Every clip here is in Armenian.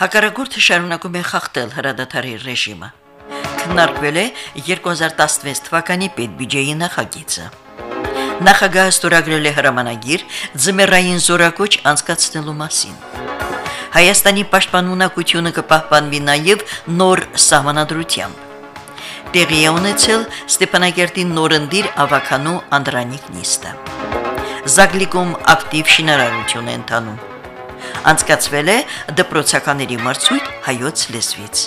Հակարագորթը շարունակում է խախտել հրադադարի ռեժիմը։ Քննարկվել է 2016 թվականի պետբյուջեի նախագիծը։ Նախագահը ստորագրել է հրամանագիր ձմեռային զորակոչ անցկացնելու մասին։ Հայաստանի պաշտպանունակությունը կպահպանվի նաև նոր սահմանադրությամբ։ Տեղի է ունեցել Ստեփանագերտի նորընդիր ավականու Անդրանիկ նիստը։ Զագլիկում ակտիվ շինարարություն է ընթանում։ Անցկացվել է դպրոցականների մրցույթ հայոց լեզվից։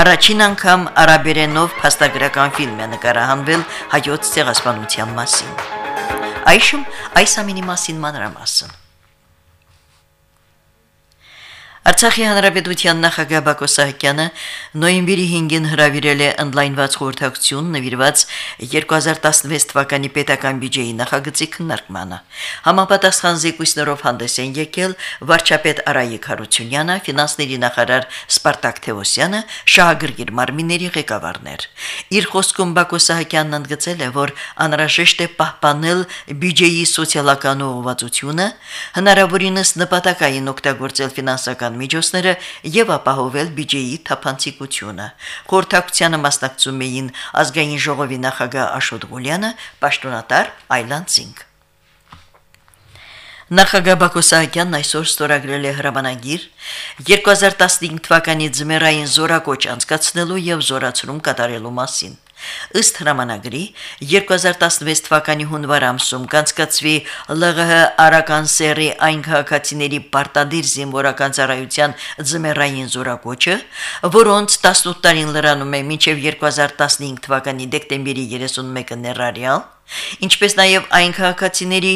Առաջին անգամ արաբերենով փաստագրական ֆիլմ է նկարահանվել հայոց ցեղասպանության մասին։ Այժմ այս ամինի մասին մանրամասն։ Արցախի հանրապետության նախագահ Բակո Սահակյանը նոյեմբերի 5-ին հրավիրել է ընդլայնված խորհրդակցություն նվիրված 2016 թվականի պետական բյուջեի նախագծի քննարկմանը։ Համապատասխան զեկույցներով հանդես են եկել վարչապետ Արայիկ Հարությունյանը, ֆինանսների նախարար Սպարտակ Թևոսյանը, շահագրգիռ մարմինների ղեկավարներ։ Իր խոսքում Բակո Սահակյանն ընդգծել է, որ անհրաժեշտ է պահպանել բյուջեի սոցիալական ուղղվածությունը, հնարավորինս նպատակային օգտագործել ֆինանսական միջոցները եւ ապահովել բյուջեի թափանցիկությունը։ Խորհրդակցությանը մասնակցում էին ազգային ժողովի նախագահ Աշոտ Գուլյանը, պաշտոնատար Այլանդզինգ։ Նախագահ Բակո Սահակյանն այսօր ստորագրել է հրամանագիր 2015 թվականի ձմեռային զորակոչ անցկացնելու եւ զորացում կատարելու մասին։ Ըստ հրամանագրի 2016 թվականի հունվար ամսում կանցկացվի ԼՂՀ Արական սերի այն քաղաքացիների պարտադիր զինվորական ծառայության ձմեռային զորակոչը, որոնց 18 տարին լրանում է մինչև 2015 թվականի դեկտեմբերի 31-ը ներառյալ ինչպես նաև այն քաղաքացիների,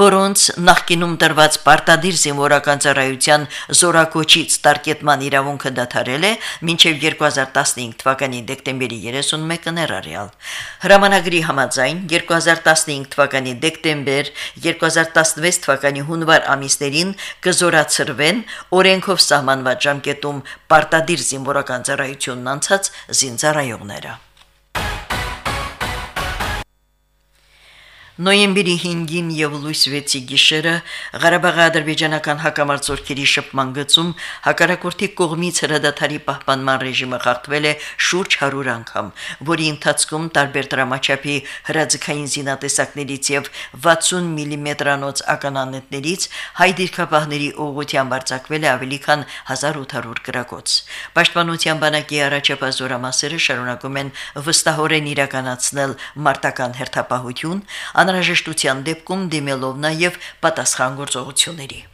որոնց նախկինում տրված պարտադիր զինվորական ծառայության զորակոչից տարկետման իրավունքը դադարել է մինչև 2015 թվականի դեկտեմբերի 31-ը ներառյալ։ Հրամանագրի համաձայն 2015 թվականի դեկտեմբեր, 2016 թվականի հունվար ամիսներին կզորացրվեն օրենքով սահմանված ժամկետում պարտադիր զինվորական ծառայությունն անցած զինծառայողները։ Նոյեմբերի 5-ին եւ լույս 6-ի գիշերը Ղարաբաղի ադրբեջանական հակամարտությունների շփման գծում հակառակորդի կողմից հրադադարի պահպանման ռեժիմը խախտվել է շուրջ 100 անգամ, որի ընթացքում տարբեր դրամաչափի հրաձգային զինատեսակներից եւ 60 մմ-անոց ականանետներից հայ դիրքապահների ուղղությամբ արձակվել է ավելի քան 1800 գրակոց։ Պաշտպանության բանակի առաջապահ զորամասերը շարունակում են վստահորեն իրականացնել մարտական հերթապահություն, անհրաժեշտության դեպքում դիմելով նաև պատասխան գործողությունների։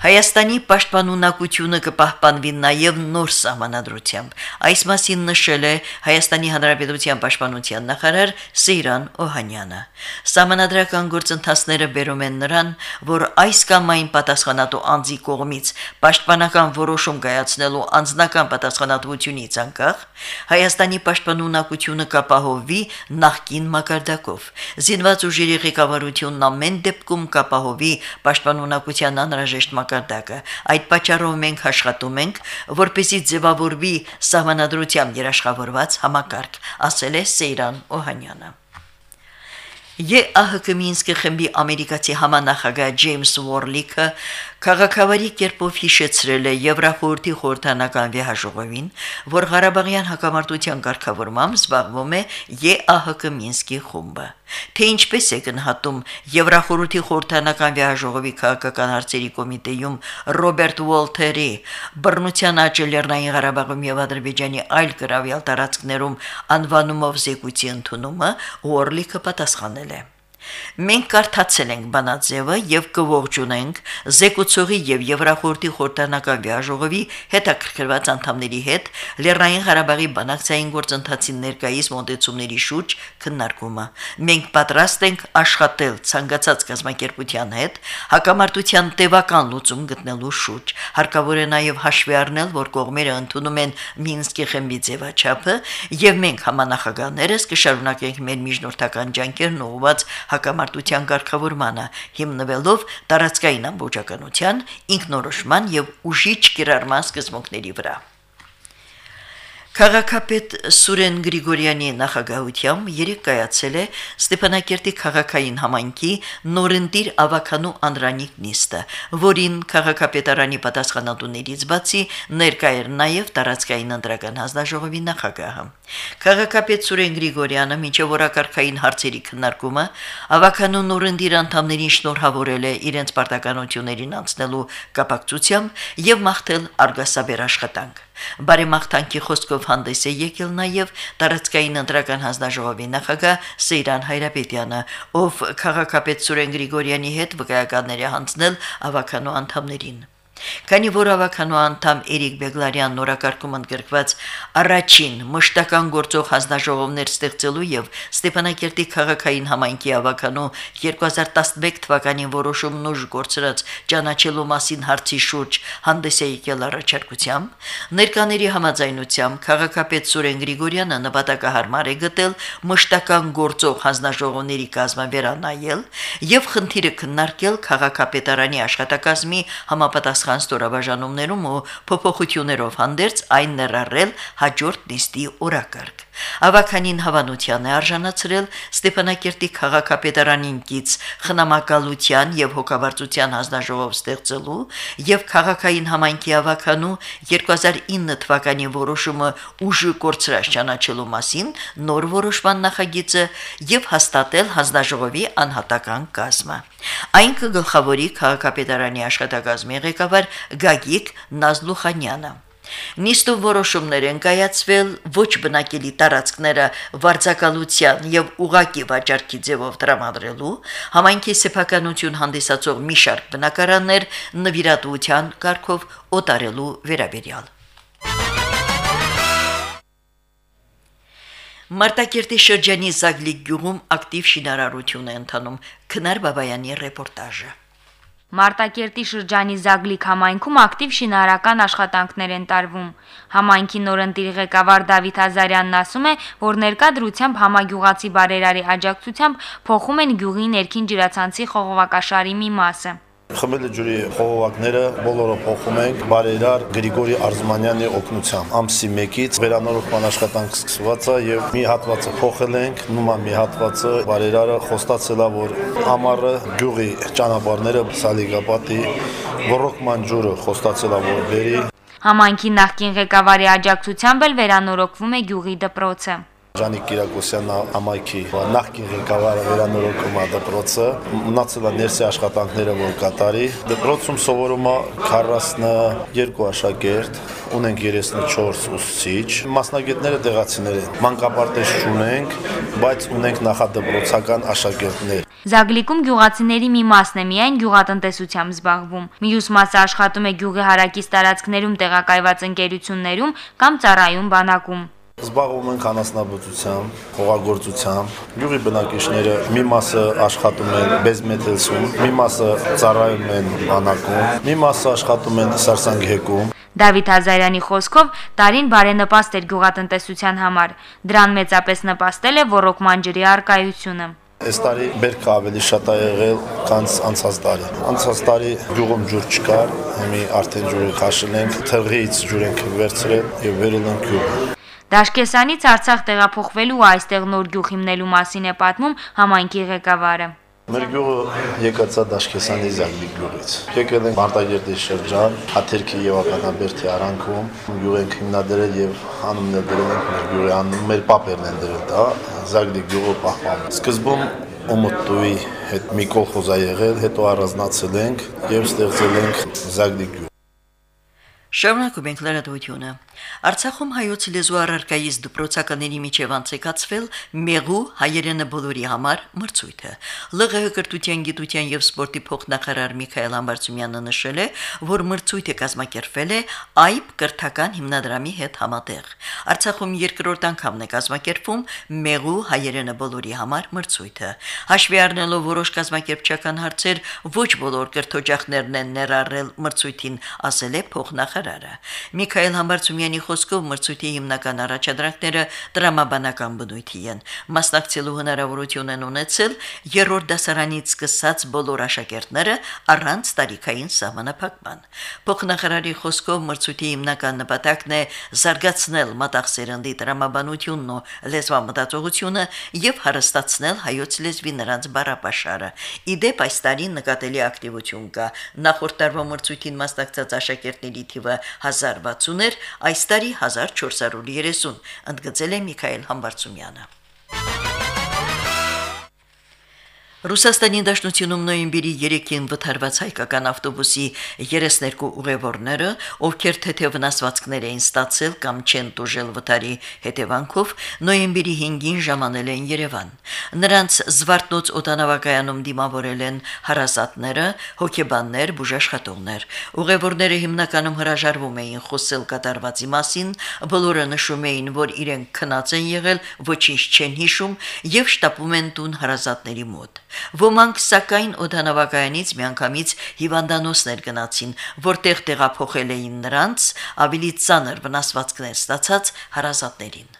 Հայաստանի պաշտպանունակությունը կպահպանվի նաև նոր սահմանադրությամբ։ Այս մասին նշել է Հայաստանի Հանրապետության պաշտպանության նախարար Սեյրան Օհանյանը։ Սահմանադրական գործընթացները բերում են նրան, որ այս կամ այն պատասխանատու անձի կողմից պաշտպանական որոշում կայացնելու անձնական պատասխանատվությունից անկախ Հայաստանի պաշտպանունակությունը կապահովվի նախկին մակարդակով։ Զինված ուժերի ղեկավարությունն ամեն դեպքում կապահովի պաշտպանունակության անհրաժեշտ մակարդակը։ Այդ պատճառով մենք աշխատում ենք, որպեսզի ձևավորվի սահմանադրությամբ երաշխավորված համակարգ, ասել է Սեյրան Օհանյանը։ ԵԱՀԿ Մինսկի խմբի ամերիկացի համանախագահ Ջեյմս Ուորլիքը Քաղաքավարի կերպով հիշեցրել է Եվրախորհրդի խորհրդանական վեհաժողովին, որ Ղարաբաղյան հակամարտության ղեկավարմամբ զբաղվում է ԵԱՀԿ Մինսկի խումբը։ Թե ինչպես է գնահատում Եվրախորհրդի խորհրդանական վեհաժողովի քաղաքական հարցերի կոմիտեում Ռոբերտ Ուոլթերի բռնության աճը Լեռնային Ղարաբաղում եւ Ադրբեջանի այլ գրավյալ տարածքներում անվանումով զեկույցի ընդունումը, Ուորլիքը պատասխանել է. Մենք կարդացել ենք բանաձևը եւ կողջունենք Զեկուցողի եւ Եվրախորհրդի խորհրդանական վիայժողովի հետաքրքրված անդամների հետ Լեռնային Ղարաբաղի բանակցային գործընթացի ներկայիս մոտեցումների շուրջ քննարկումը։ Մենք պատրաստ ենք աշխատել ցանկացած կազմակերպության հետ հակամարտության տևական լուծում գտնելու շուրջ։ Հարկավոր է նաեւ հաշվի առնել, որ կողմերը ընդունում են Մինսկի խմբի ձևաչափը եւ մենք համանախագահներս կշարունակենք մեր միջնորդական ջանքերն ուղղված հակամարտության ղեկավարմանը, հիմնվելով տարածքային ամբողջականության, ինքնորոշման եւ ուժիչ կիրառման սկզբունքների վրա։ Խաղակապետ Սուրեն Գրիգորյանի նախագահությամբ երեք կայացել է Ստեփանակերտի քաղաքային համայնքի նորընտիր ավականու Անդրանիկ նիստը, որին քաղաքապետարանի պատասխանատուներից բացի ներկա էր նաև տարածքային ընտրական հանձնաժողովի նախագահը։ Քաղաքապետ Սուրեն Գրիգորյանը մինչև օրակարգային հարցերի քննարկումը ավականու նորընտիր անդամներին շնորհավորել է իրենց պարտականություններին անցնելու կապակցությամբ եւ մաղթել արգասաբեր աշխատանք։ Բարեմաղթանքի խոսքով հանդես է եկել նաև տարածքային ընտրական հանձնաժողովի նախագահ Սեյրան Հայրապետյանը, ով քաղաքապետ Սուրեն Գրիգորյանի հետ վկայականների հանձնել ավականու անդամներին։ Քանի որ ավականու անդամ Էրիկ Բեգլարյան նորակարգում ընդգրկված առաջին մշտական գործող հանձնաժողովներ ստեղծելու եւ Ստեփանակերտի քաղաքային համայնքի ավականու 2011 թվականին որոշումն ուժ գործրած ճանաչելու մասին հարցի շուրջ հանդես է եկել առաջարկությամբ, ներկաների համաձայնությամբ քաղաքապետ Սուրեն Գրիգորյանը նպատակահարմար է գտել մշտական գործող հանձնաժողովների կազմավերանայել եւ խնդիրը քննարկել քաղաքապետարանի աշխատակազմի համապատասխան սխան ստորաբաժանումներում ու փոփոխություններով հանդերձ այն ներառել հաջորդ նիստի օրակարգ։ Ավականին հավանության է արժանացրել Ստեփանակերտի քաղաքապետարանին կից խնամակալության եւ հոգաբարձության հանձնաժողով ստեղծելու եւ քաղաքային համայնքի ավականու 2009 թվականի որոշումը ուժը կորցրած ճանաչելու մասին նոր որոշման նախագիծը եւ հաստատել հանձնաժողովի անհատական կազմը։ Այն կգլխավորի քաղաքապետարանի աշխատակազմի ղեկավար Գագիկ Նազլուխանյանը։ Նիստով որոշումներ են կայացվել ոչ բնակելի տարածքները վարձակալության եւ ուղակի վաճառքի ձևով տրամադրելու, համայնքի սեփականություն հանդիսացող մի շարք բնակարաններ նվիրատվության կարգով օտարելու վերաբերյալ։ Մարտակերտի շրջանի Զագլիկ գյուղում ակտիվ շինարարություն է ընթանում։ Քնար Բաբայանի ռեպորտաժը։ Մարտակերտի շրջանի Զագլիկ համայնքում ակտիվ շինարարական աշխատանքներ են տարվում։ Համայնքի նորընտիր ղեկավար Դավիթ Ազարյանն ասում է, որ ներկա դրությամբ համագյուղացի բարերարի աջակցությամբ փոխում են գյուղի ներքին ջրացանցի խողովակաշարի մի մասը։ Խմելը ջուրի խողովակները բոլորը փոխում ենք բարերար Գրիգորի Արզմանյանի օգնությամբ։ Ամսի 1-ից վերանորոգման աշխատանք սկսված է եւ մի հատվածը փոխել ենք, նույնම մի հատվածը բարերարը խոստացել է, որ ամառը գյուղի ճանապարհները Սալիգապատի ռոռոկման ջուրը խոստացել է, որ բերի Համայնքի նախկին ղեկավարի աջակցությամբ էլ վերանորոգվում է գյուղի դպրոցը։ Ժանիկ Կիրակոսյանն ամայքի նախկին ղեկավարը վերանորոգում է դպրոցը, մնացել է ներսի աշխատանքները որ կատարի։ Դպրոցում սովորում է 42 աշակերտ, ունենք 34 ուսուցիչ, մասնագետները տեղացիներ են։ Մանկապարտեզ չունենք, բայց ունենք նախադպրոցական աշակերտներ։ Զագլիկում գյուղացիների մի մասն է միայն գյուղատնտեսությամբ զբաղվում։ Մյուս մասը աշխատում է գյուղի հարակից տարածքներում տեղակայված ընկերություններում կամ ծառայում բանակում։ Զբաղվում ենք անասնաբուծությամբ, հողագործությամբ։ Գյուղի բնակիչները մի մասը աշխատում են բեզմետելսում, մի մասը ծառայում են բանակում, մի մասը աշխատում են սարսանգհեկում։ Դավիթ Ազարյանի խոսքով տարին բարենպաստ էր գյուղատնտեսության համար։ Դրան մեծապես նպաստել է ռոռոկման ջրի արկայությունը։ Այս տարի բերքը ավելի շատ է եղել, քան անցած տարի։ Անցած տարի գյուղում ջուր չկար, հիմի արդեն ջուրը քաշել ենք, թղիից ջուր ենք վերցրել եւ վերել ենք գյուղ։ Դաշկեսանից Արցախ տեղափոխվելու ու այստեղ նոր գյուղ հիմնելու մասին է պատմում համայնքի ղեկավարը։ Մեր գյուղը եկածա Դաշկեսանի Զանգի գյուղից։ Եկել ենք Մարտագերտի շրջան, Հաթերքի եւ Ականաբերդի արանքում, գյուղ ենք հիմնադրել եւ անուններ դրել ենք մեր գյուղի անուն, մեր պապերն են դրել դա, Զագլի գյուղը պահպանում։ Սկզբում Օմոտուի հետ մի կոլխոզ ա եղել, հետո առանձնացել ենք եւ ստեղծել ենք գյուղ։ Շարունակում ենք լրատվությունը։ Արցախում հայոց լեզու առարկայից դպրոցականների միջև անցեկացվել մեղու հայերենը բոլորի համար մրցույթը։ ԼՂՀ կրթության, գիտության եւ սպորտի փոխնախարար Միքայել Ամբարձումյանը նշել է, որ մրցույթը կազմակերպվել է AIB կրթական հիմնադրամի հետ համատեղ։ Արցախում երկրորդ անգամն է կազմակերպվում մեղու հայերենը բոլորի համար մրցույթը։ Հաշվի առնելով որոշ կազմակերպչական հարցեր, ոչ բոլոր կրթօջախներն են ներառել մրցույթին, ասել է փոխնախարարը։ Միքայել Համբարձումյանի խոսքով մրցույթի հիմնական առաջադրանքները դրամաբանական բնույթի են։ Մասնակցելու հնարավորություն են ունեցել երրորդ դասարանից սկսած բոլոր աշակերտները առանց տարիքային սահմանափակման։ Փոխնախարարի խոսքով մրցույթի հիմնական նպատակն է զարգացնել մտածերնդի դրամաբանությունն ու լեզվամտածողությունը եւ հարստացնել հայոց լեզվի նրանց բառապաշարը։ Իդեպ այս տարի նկատելի ակտիվություն կա։ Նախորդ տարվա մրցույթին մասնակցած աշակերտների թիվը 1060 էր, այս տարի 1430, ընդգծել է Միքայել Համբարձումյանը։ Ռուսաստանի Դաշնությունում նոյեմբերի 3-ին վթարված հայկական ավտոբուսի 32 ուղևորները, ովքեր թեթե վնասվածքներ էին ստացել կամ չեն տուժել վթարի հետևանքով, նոյեմբերի 5-ին ժամանել են Երևան։ Նրանց Զվարթնոց օտանավակայանում դիմավորել են հարազատները, հոգեբաններ, բուժաշխատողներ։ Ուղևորները հիմնականում հրաժարվում էին խոսել կատարվածի մասին, բոլորը նշում էին, որ իրենք քնած են եղել, ոչինչ չեն հիշում եւ շտապում են տուն հարազատների մոտ։ Ոմանք սակայն օդանավակայանից միանգամից հիվանդանոցներ գնացին, որտեղ տեղափոխել էին նրանց ավելի ծանր վնասվածքներ ստացած հարազատներին։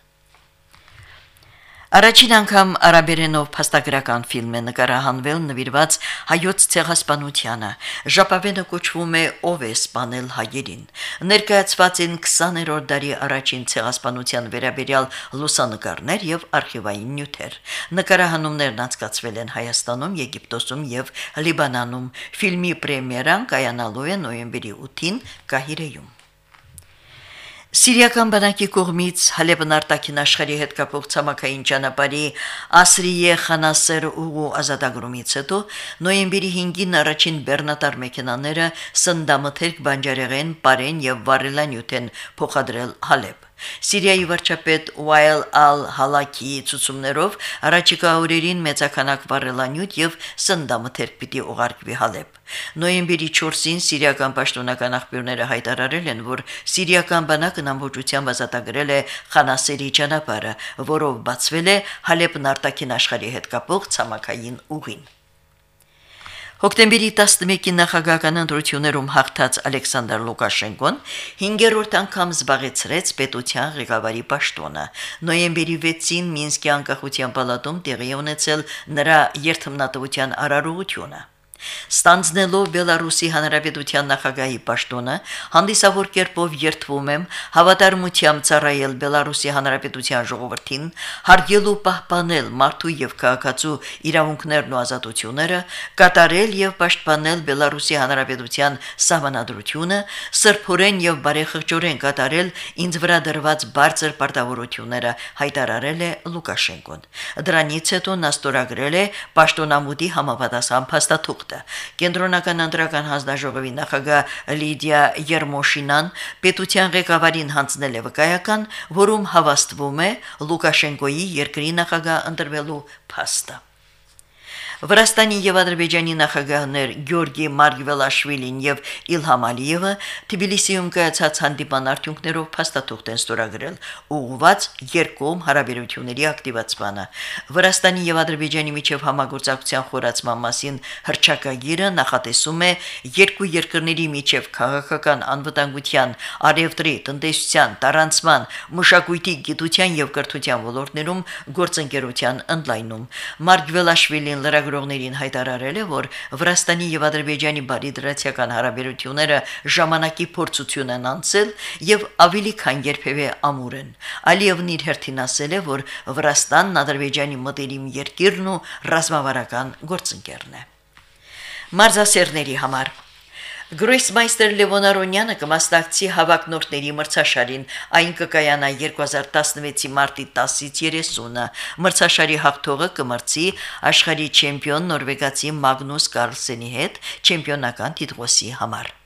Առաջին անգամ արաբերենով փաստագրական ֆիլմ է նկարահանվել նվիրված հայոց ցեղասպանությանը։ Ժապավենը կոչվում է Ով է սպանել հայերին։ Ներկայացված են 20-րդ դարի առաջին ցեղասպանության վերաբերյալ լուսանկարներ եւ արխիվային նյութեր։ Նկարահանումներն անցկացվել են Հայաստանում, Եգիպտոսում եւ Լիբանանում։ Ֆիլմի պրեմիերան կայանալու է նոյեմբերի 8-ին Կահիրեում։ Սիրիական բանակի կողմից Հալեբն արտաքին աշխարհի հետ կապող ցամաքային ճանապարհի Ասրիե Խանասեր ուղու ազատագրումից հետո նոյեմբերի 5-ին առաջին բեռնատար մեքենաները սնդամթերք բանջարեղեն, պարեն եւ վարելանյութ են փոխադրել Հալեբ։ Սիրիայի վարչապետ Ուայլ Ալ-Հալակի ցուցումներով առաջիկա օրերին մեծականակ վառելանյութ եւ սնդամթերք պիտի ուղարկվի Հալեբ։ Նոյեմբերի 4-ին սիրիական պաշտոնական աղբյուրները հայտարարել են, որ սիրիական բանակն ամբողջությամբ ազատագրել է Խանասերի ճանապարհը, որով բացվել է Հալեբն արտաքին աշխարհի հետ կապող ցամաքային ուղին։ Հոկտեմբերի 11-ի նախագահական ընտրություններում հաղթած Ալեքսանդր Լուկաշենկոն 5-րդ անգամ զբաղեցրեց պետության ղեկավարի պաշտոնը։ Նոյեմբերի 6-ին Մինսկի անկախության պալատում տեղի ունեցել նրա երթմնատվության արարողությունը։ Ստանձնելով Բելարուսի Հանրապետության նախագահի պաշտոնը, հանդիսավոր կերպով երթվում եմ հավատարմությամբ ծառայել Բելարուսի Հանրապետության ժողովրդին, հարգել ու պահպանել մարդու եւ քաղաքացու իրավունքներն ու ազատությունները, կատարել եւ պաշտպանել Բելարուսի Հանրապետության սահմանադրությունը, սրբորեն եւ բարեխղճորեն կատարել ինձ վրա դրված բարձր պարտավորությունները, հայտարարել է Լուկաշենկոն։ Դրանից հետո նա ստորագրել է պաշտոնամուտի համապատասխան փաստաթուղթ ոլորտը։ Կենտրոնական ընտրական հանձնաժողովի նախագահ Լիդիա Երմոշինան պետության ղեկավարին հանձնել է վկայական, որում հավաստվում է Լուկաշենկոյի երկրի նախագահ ընտրվելու փաստը։ Վրաստանի եւ Ադրբեջանի նախագահներ Գյորգի Մարգվելաշվիլին եւ Իլհամ Ալիևը Թբիլիսիում կայացած հանդիպան արդյունքներով փաստաթուղթ են ստորագրել ուղղված երկկողմ հարաբերությունների ակտիվացմանը։ Վրաստանի եւ Ադրբեջանի միջև համագործակցության խորացման մասին հրճակագիրը նախատեսում է երկու երկրների միջև քաղաքական անվտանգության, արևտրի, տնտեսության, տարանցման, մշակույթի, գիտության եւ կրթության ոլորտներում գործընկերության ընդլայնում։ Մարգվելաշվիլին լրագրող լրագրողներին հայտարարել է, որ Վրաստանի եւ Ադրբեջանի բարիդրացիական հարաբերությունները ժամանակի փորձություն են անցել եւ ավելի քան երբևէ ամուր են։ Ալիևն իր հերթին ասել է, որ Վրաստանն Ադրբեջանի մտերիմ երկիրն ու ռազմավարական գործընկերն է։ Մարզասերների համար Գրոսմայստեր Լևոն Արոնյանը կմասնակցի հավակնորդների մրցաշարին։ Այն կկայանա 2016-ի մարտի 10-ից 30-ը։ Մրցաշարի հաղթողը կմրցի աշխարհի չեմպիոն նորվեգացի Մագնուս Կարլսենի հետ չեմպիոնական տիտղոսի համար։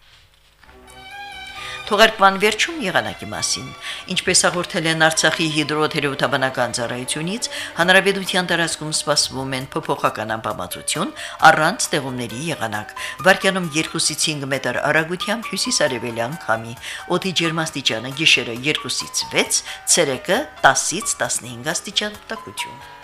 Թողարկման վերջում եղանակի մասին։ Ինչպես հաղորդել են Արցախի հիդրոթերապևտաբանական ծառայությունից, հանրապետության տարածքում սպասվում են փոփոխական ամպամածություն առանց ձեղումների եղանակ։ Վարկյանում 2-ից 5 մետր արագությամբ հյուսիսարևելյան քամի։ Օդի ջերմաստիճանը գիշերը 2-ից 6, ցերեկը 10-ից 15 աստիճան տաքություն։